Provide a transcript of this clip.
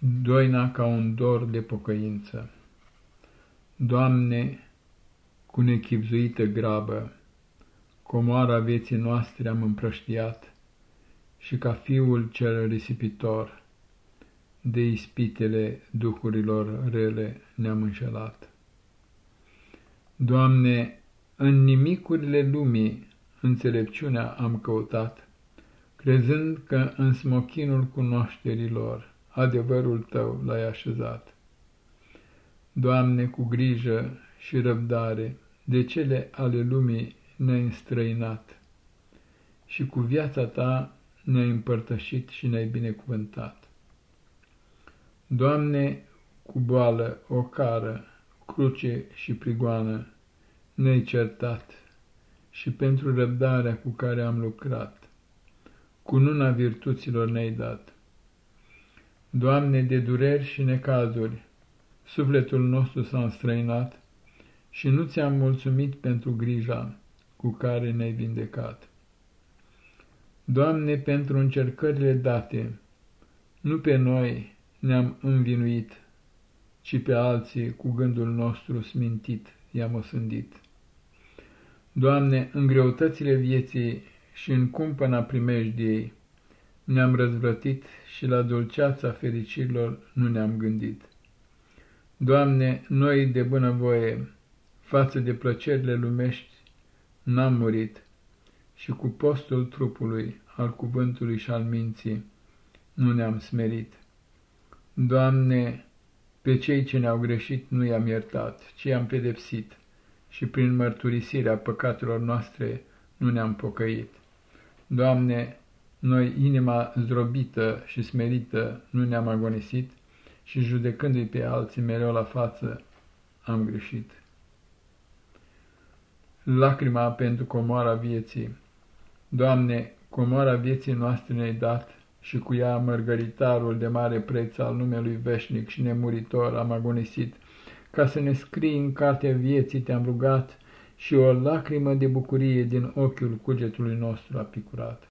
Doina ca un dor de pocăință. Doamne, cu nechipzuită grabă, comoara vieții noastre am împrăștiat și ca fiul cel risipitor, de ispitele duhurilor rele ne-am înșelat. Doamne, în nimicurile lumii înțelepciunea am căutat, crezând că în smochinul cunoașterilor adevărul Tău l-ai așezat. Doamne, cu grijă și răbdare, de cele ale lumii ne-ai înstrăinat și cu viața Ta ne-ai împărtășit și ne-ai binecuvântat. Doamne, cu boală, ocară, cruce și prigoană, ne-ai certat și pentru răbdarea cu care am lucrat, cu nuna virtuților ne-ai dat. Doamne, de dureri și necazuri, sufletul nostru s-a înstrăinat și nu ți-am mulțumit pentru grija cu care ne-ai vindecat. Doamne, pentru încercările date, nu pe noi ne-am învinuit, ci pe alții cu gândul nostru smintit i-am osândit. Doamne, în greutățile vieții și în cumpăna primejdiei, ne-am răzvrătit și la dulceața fericirilor nu ne-am gândit. Doamne, noi de bunăvoie, față de plăcerile lumești, n-am murit și cu postul trupului, al cuvântului și al minții, nu ne-am smerit. Doamne, pe cei ce ne-au greșit nu i-am iertat, ci i-am pedepsit și prin mărturisirea păcatelor noastre nu ne-am pocăit. Doamne, noi, inima zdrobită și smerită, nu ne-am agonisit și judecându-i pe alții mereu la față, am greșit. Lacrima pentru comoara vieții Doamne, comoara vieții noastre ne-ai dat și cu ea mărgăritarul de mare preț al numelui veșnic și nemuritor am agonisit, ca să ne scrii în cartea vieții te-am rugat și o lacrimă de bucurie din ochiul cugetului nostru a picurat.